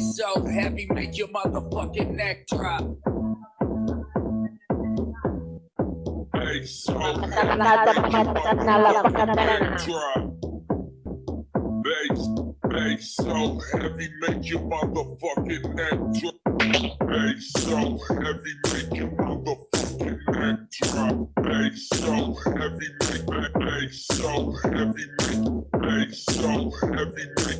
Bass so heavy, make your motherfucking neck drop. Bass so heavy, make your motherfucking neck drop. Bass, so heavy, make your motherfucking neck drop. Bass so heavy, make your motherfucking neck drop. Bass so heavy, make bass so heavy, make bass so heavy, make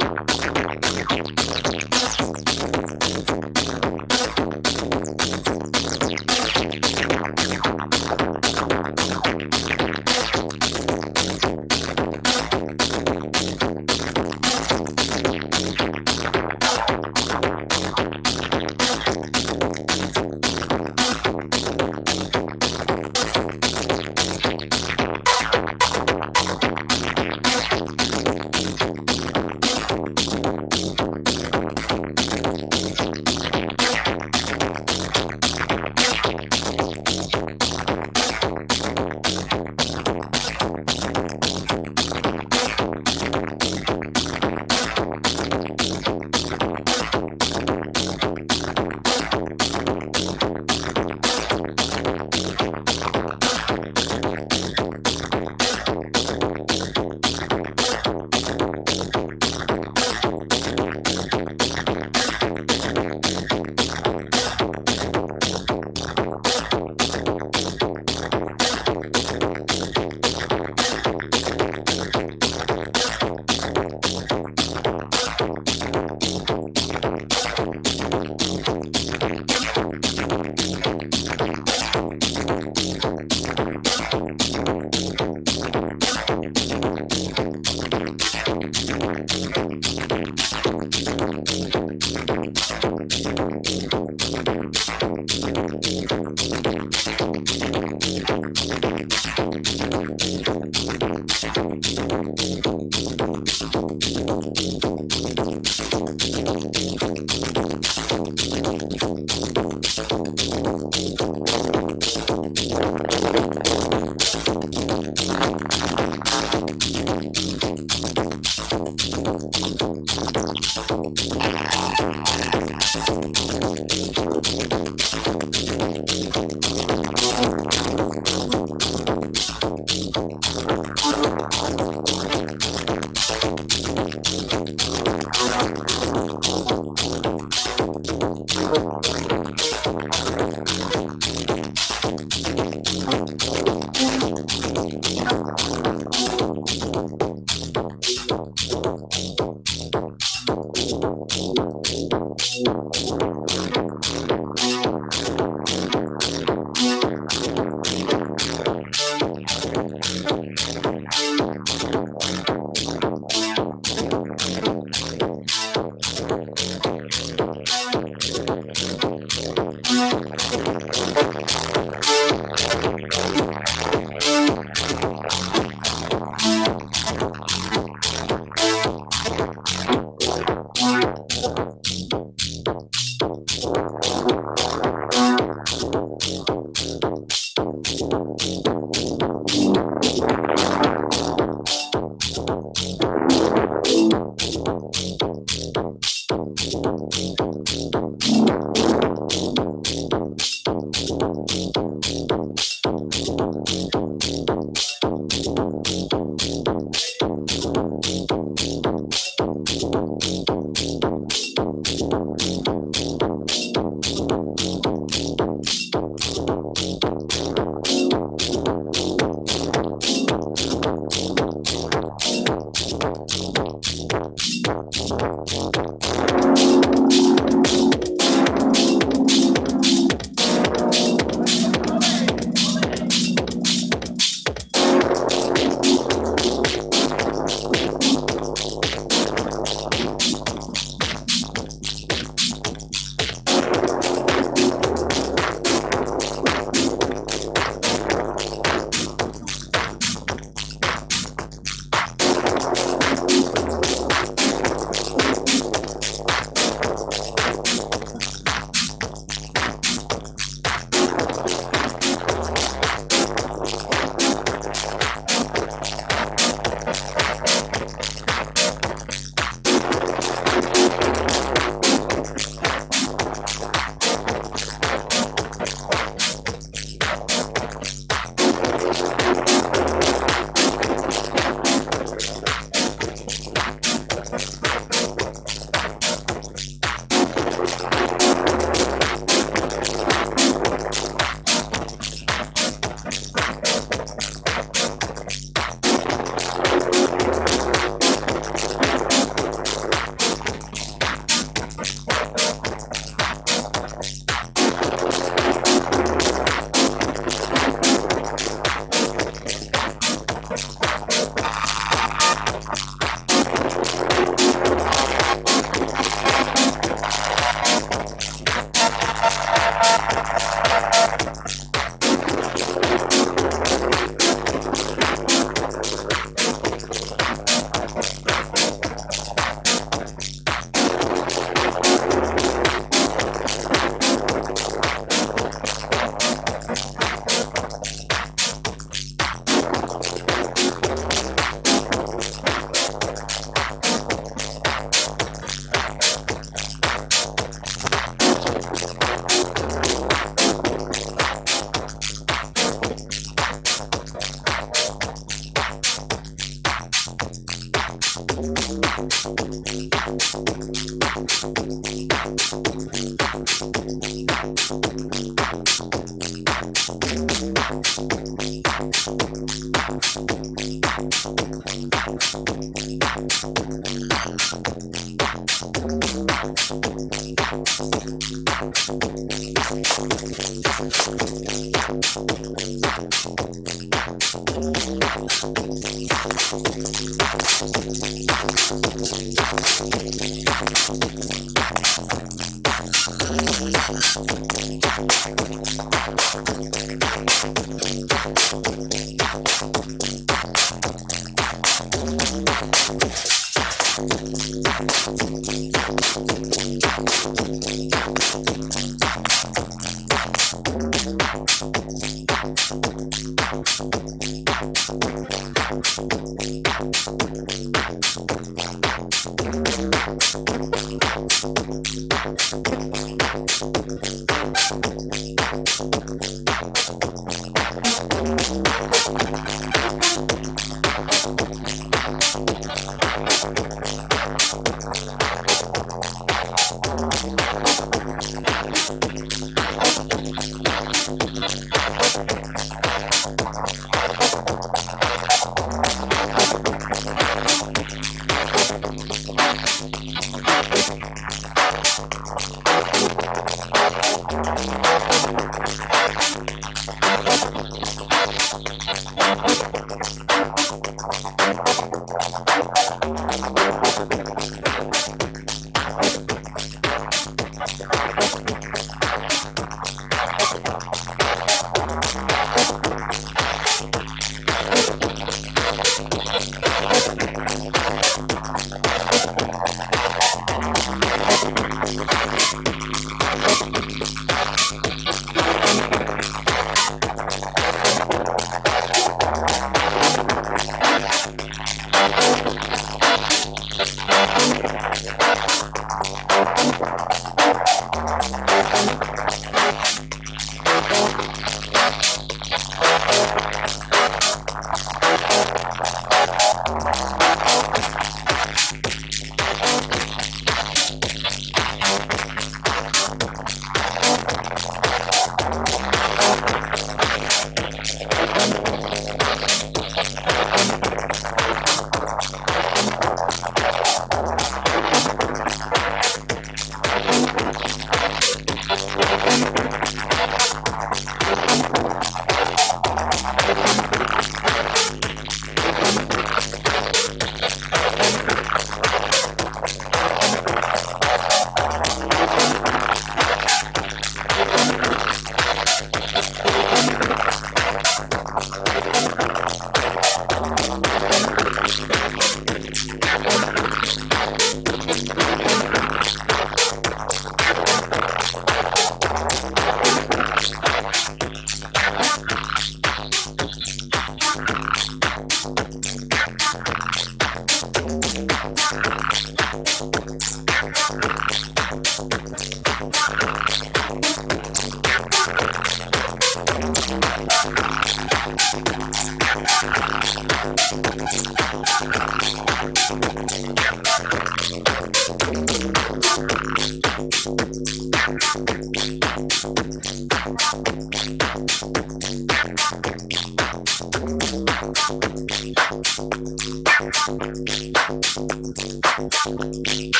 Thank you.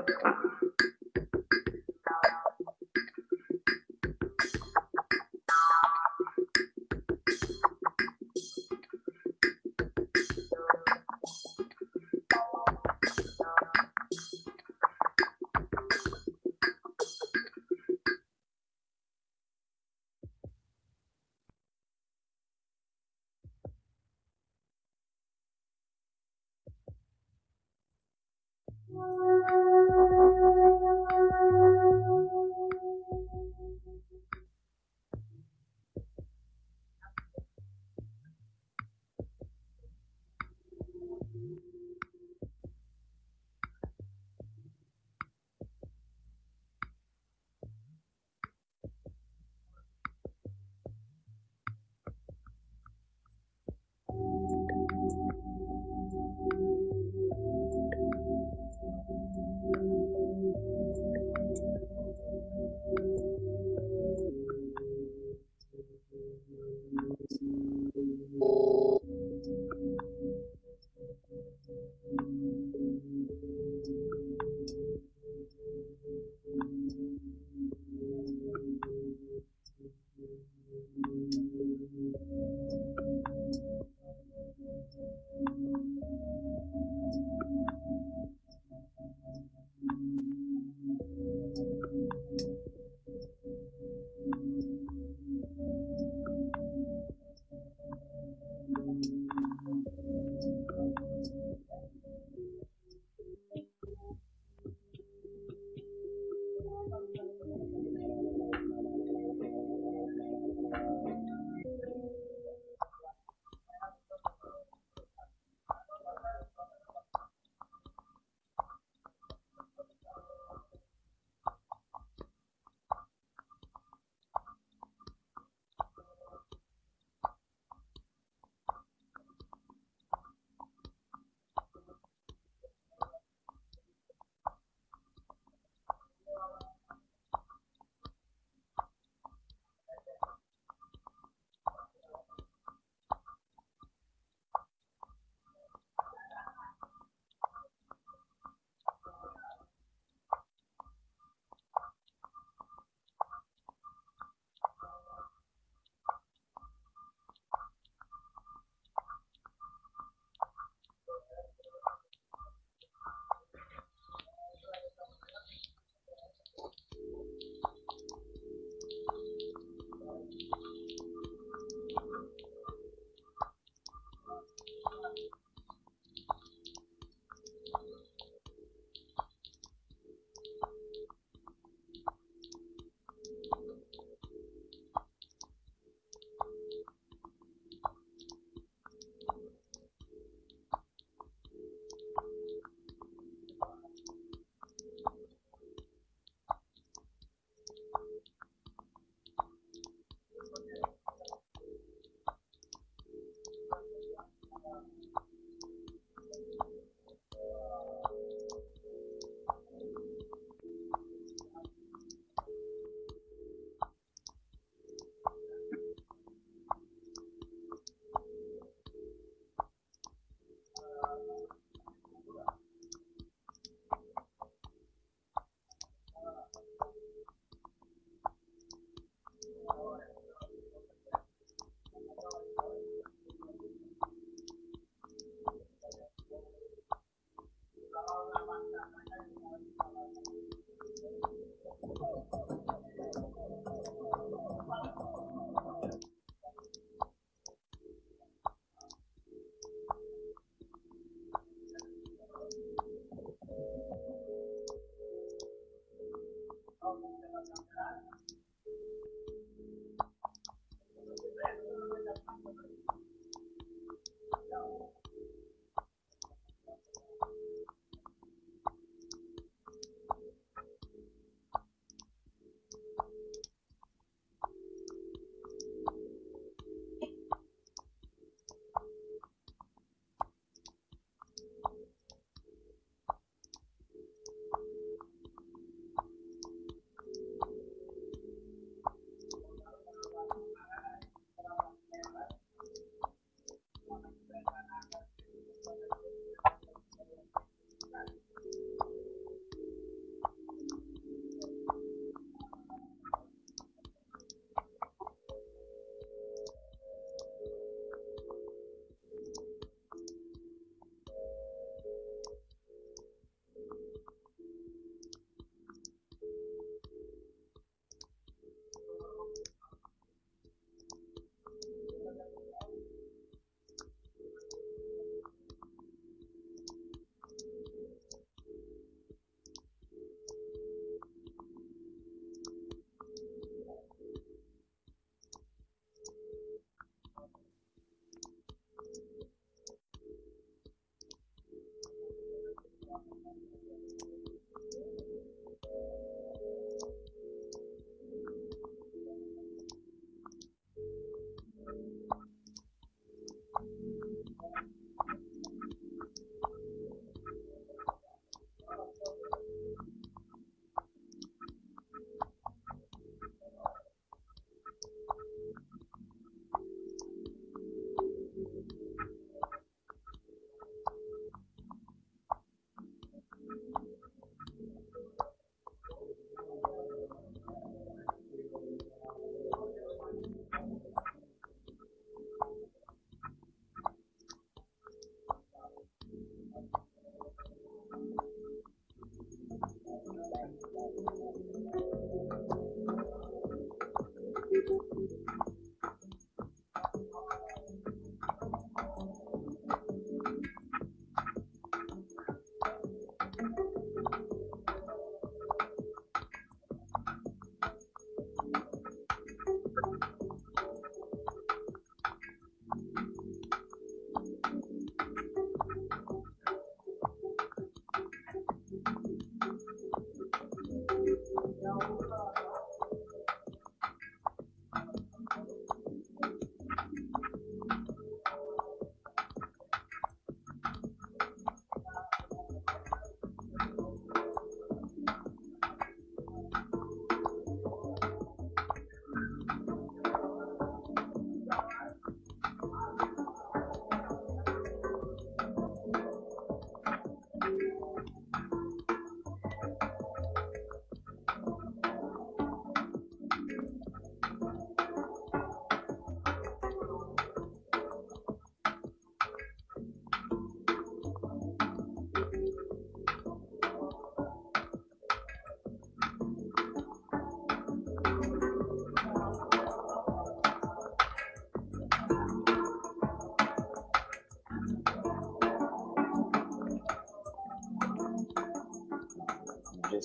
narkotyku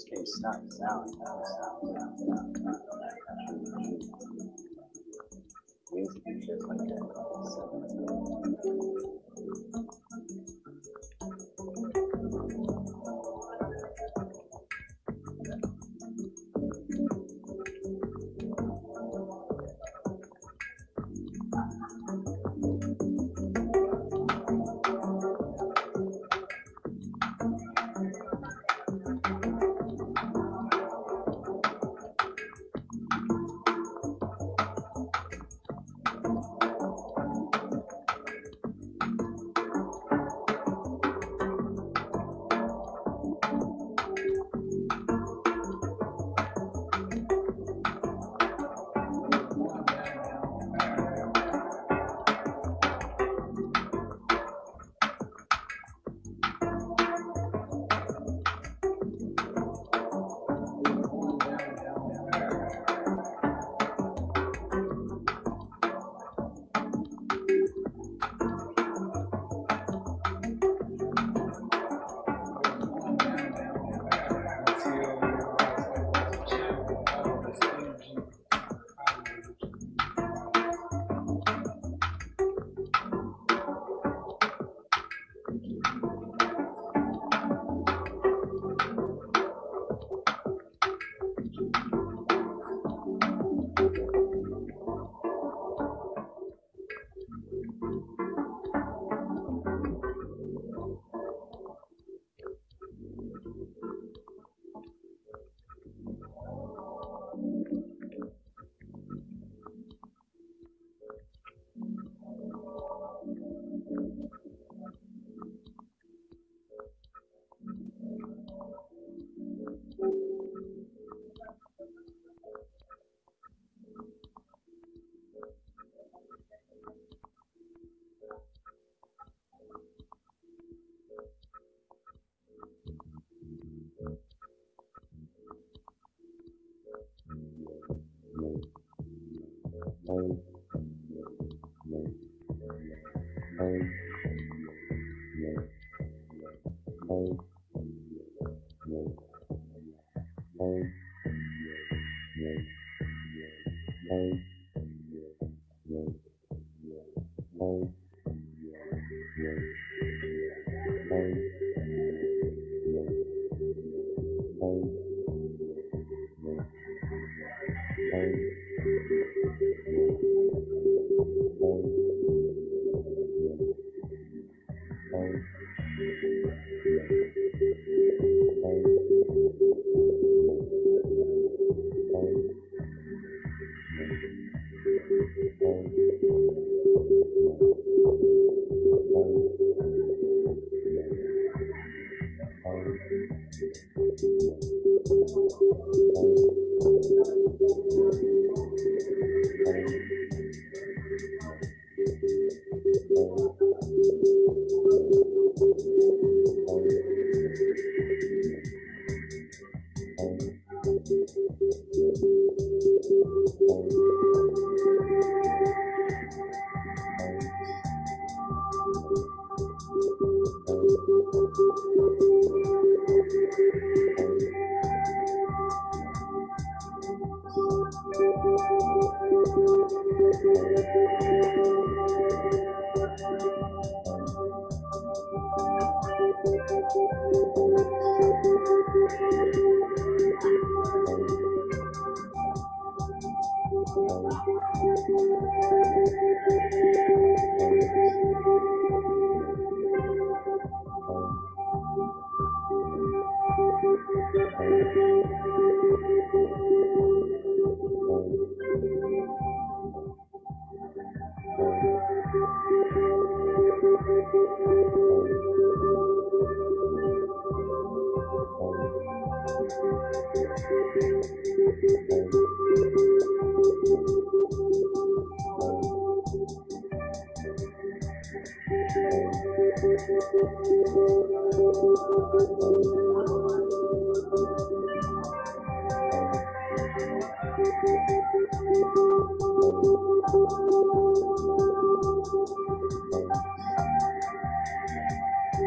Can't sound. sound, sound, sound, sound, sound,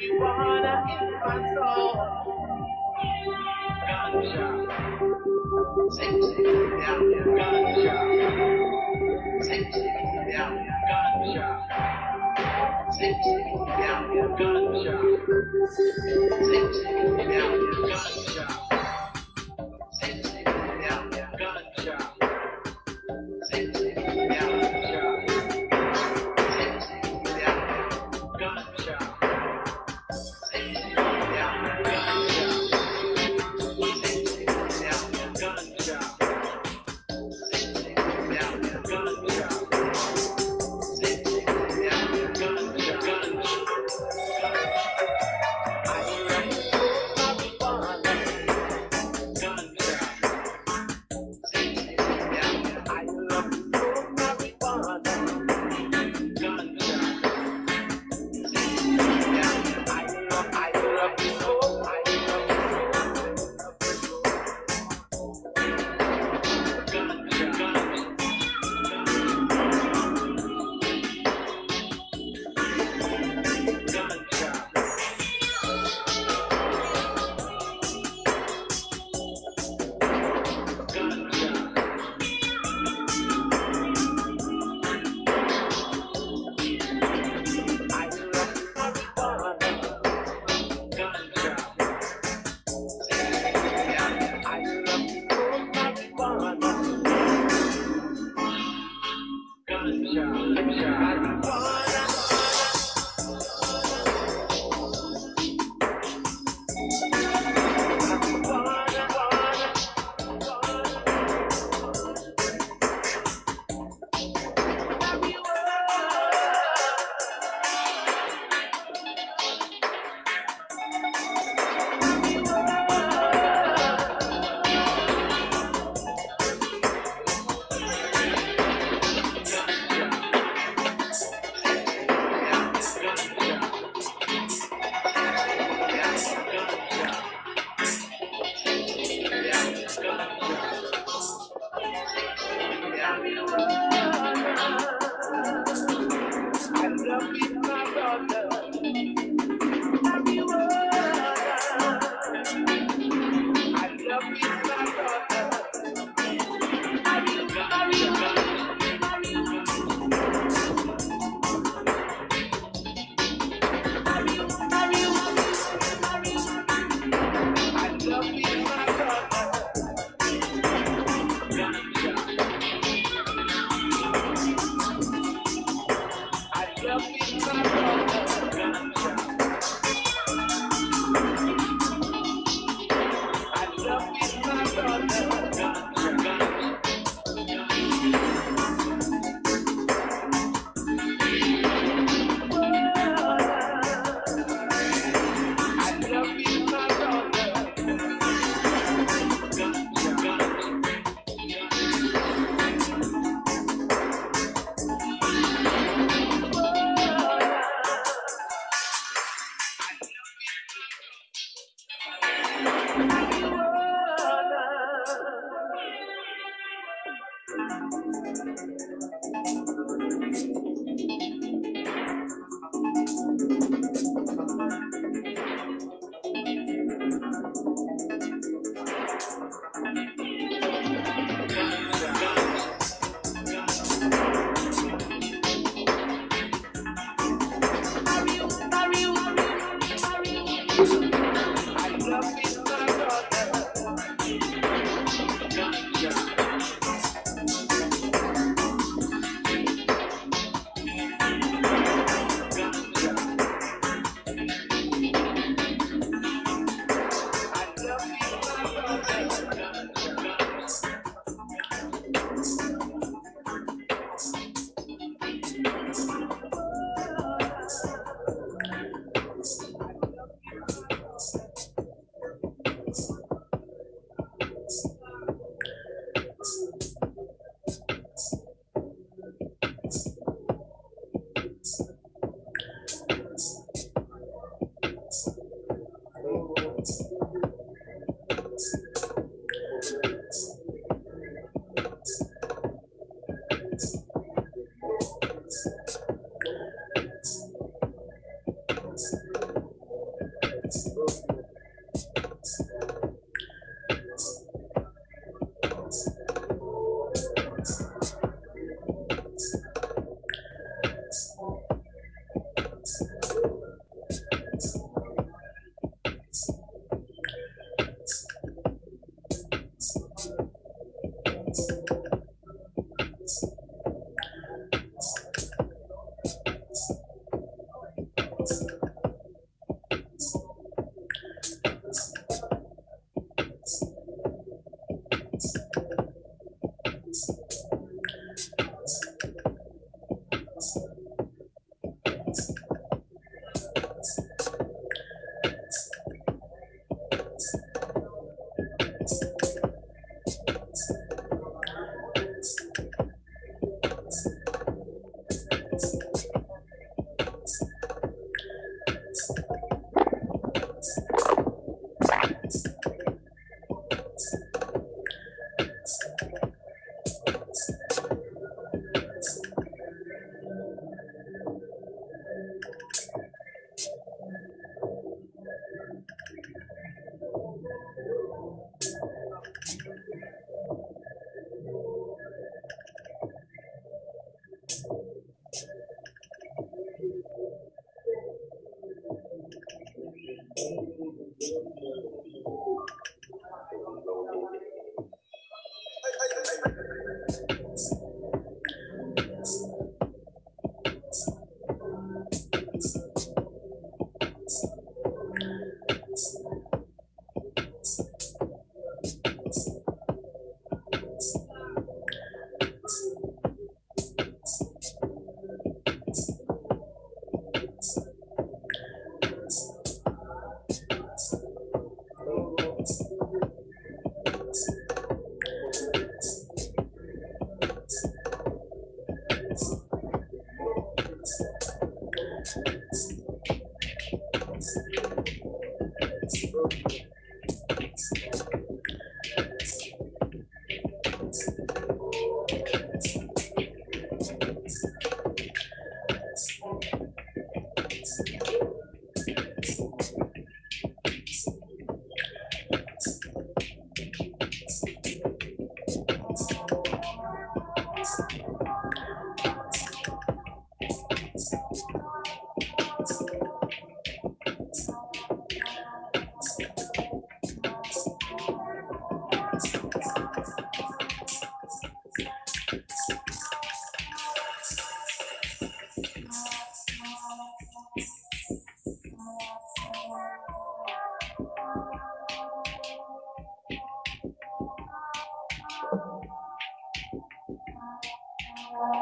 you wanna in my soul. Gotcha. Sing, sing, yeah, yeah.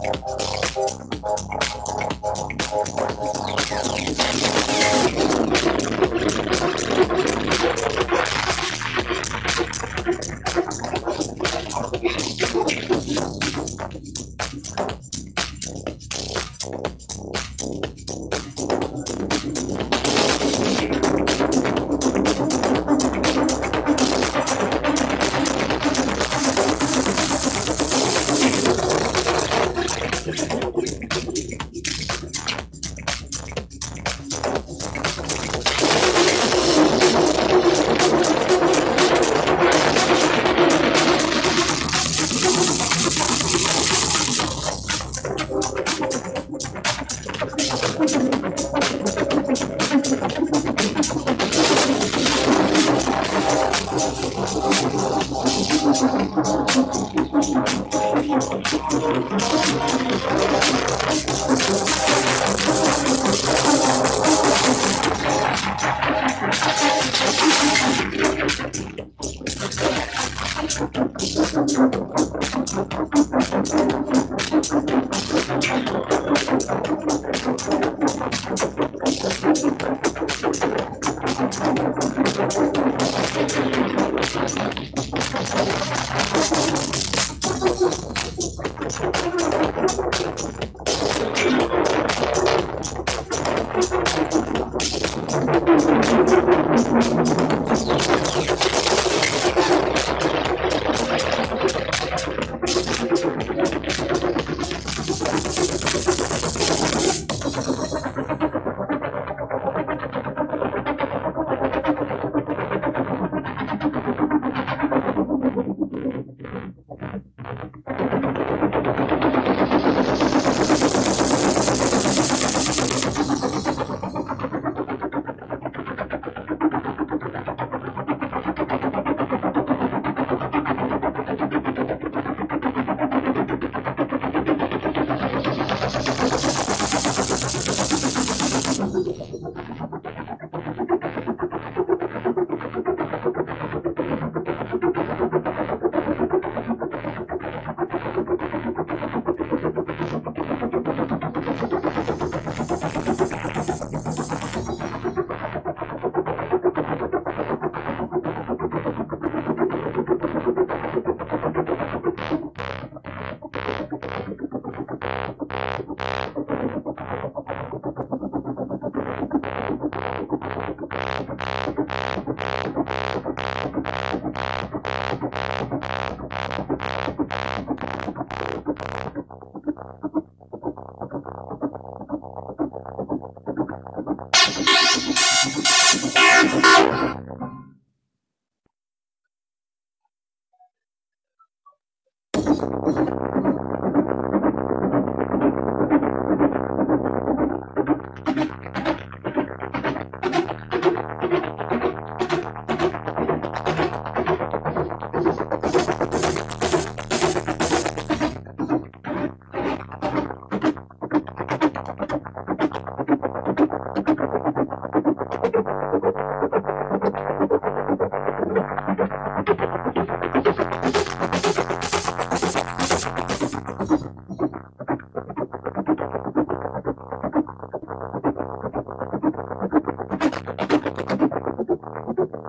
Thank you.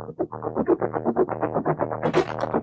Thank you.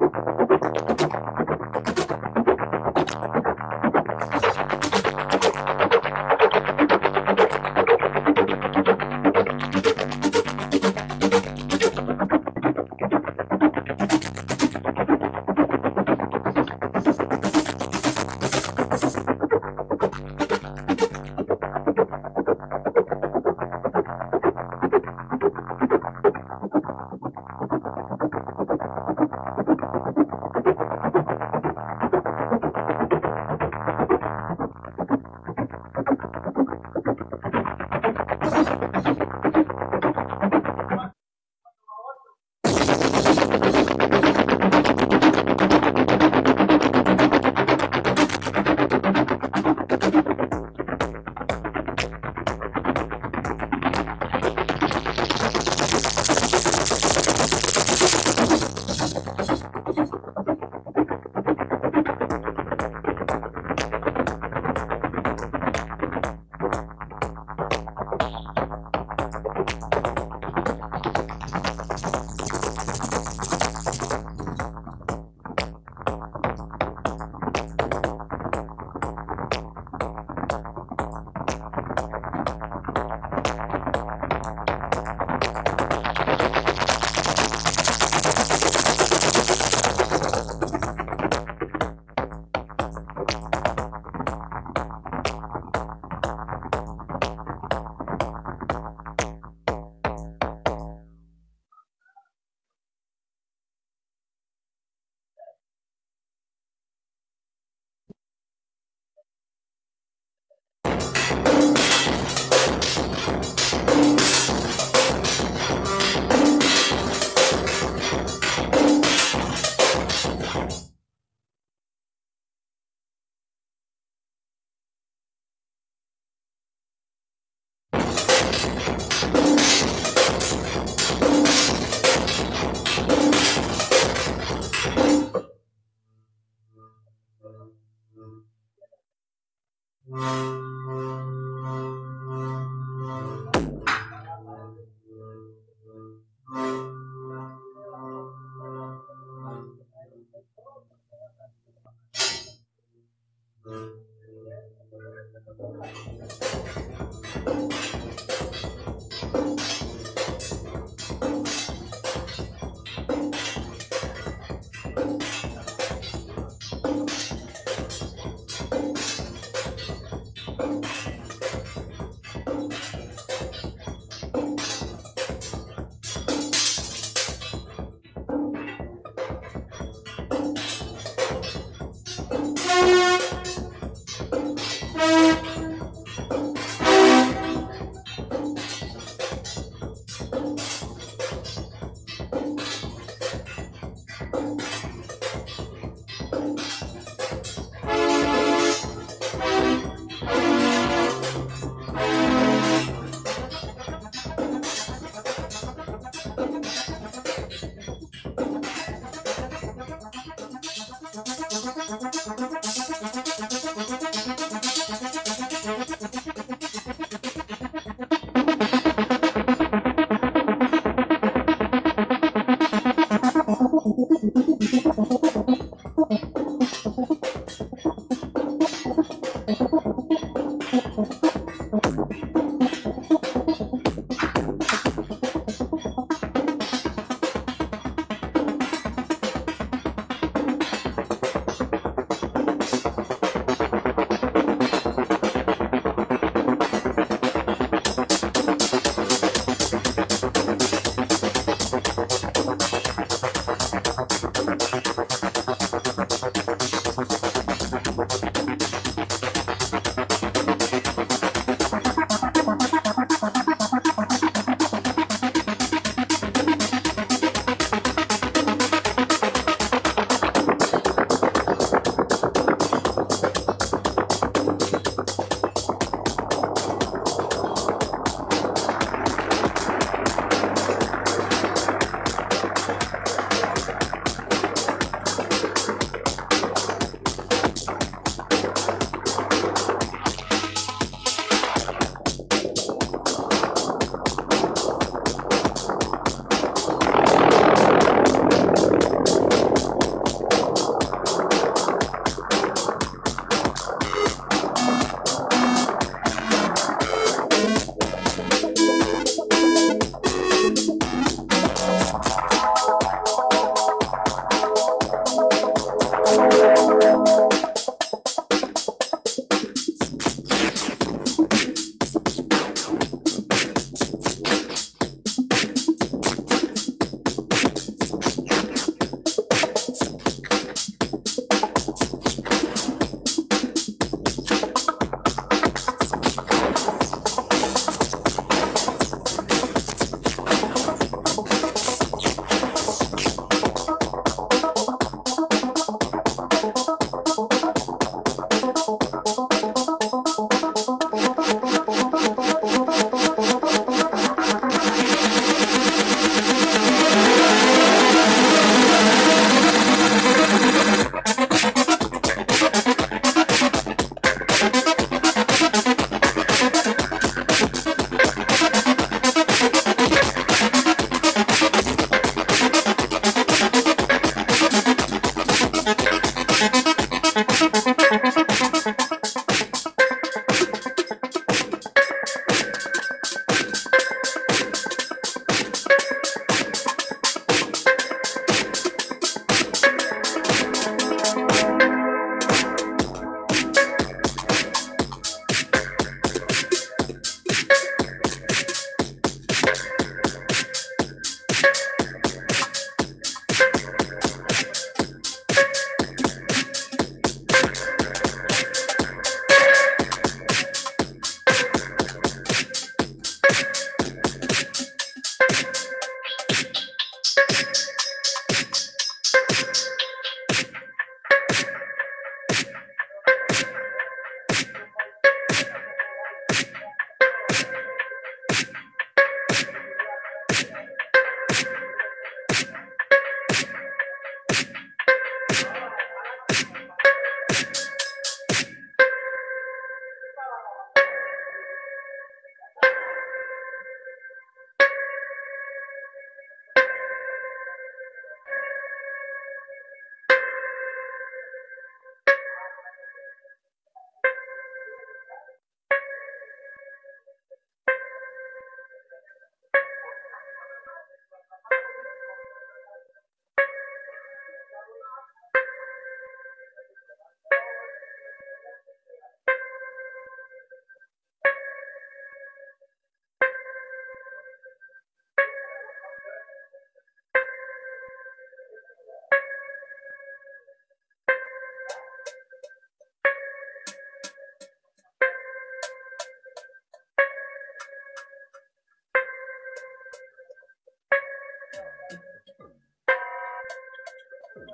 Gracias.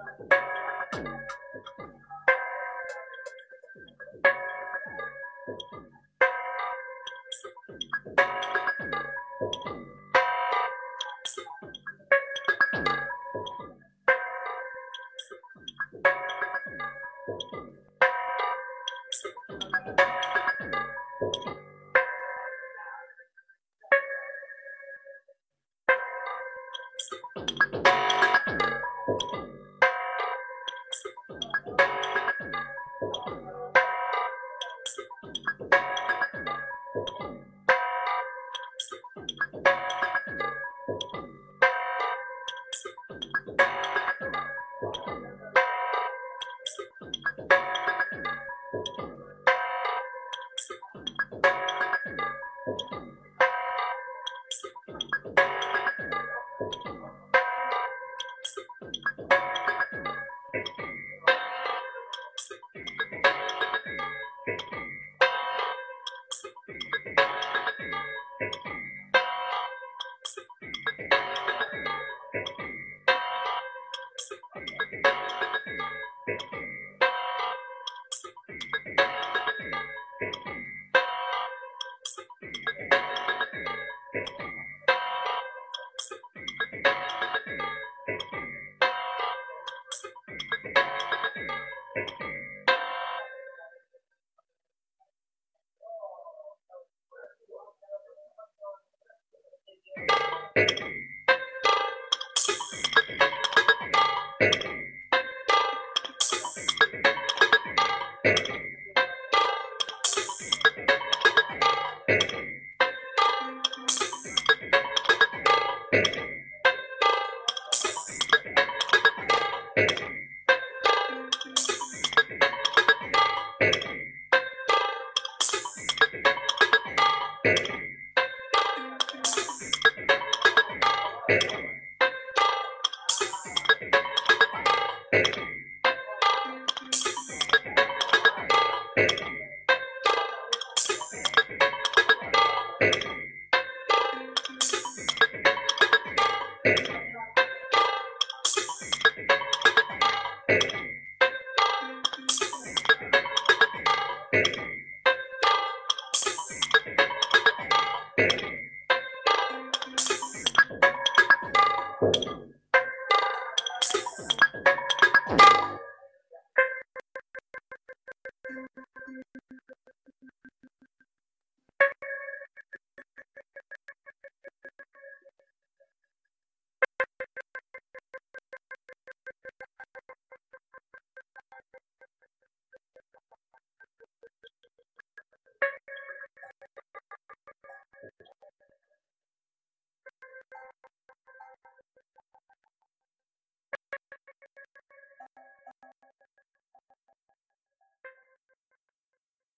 Thank you.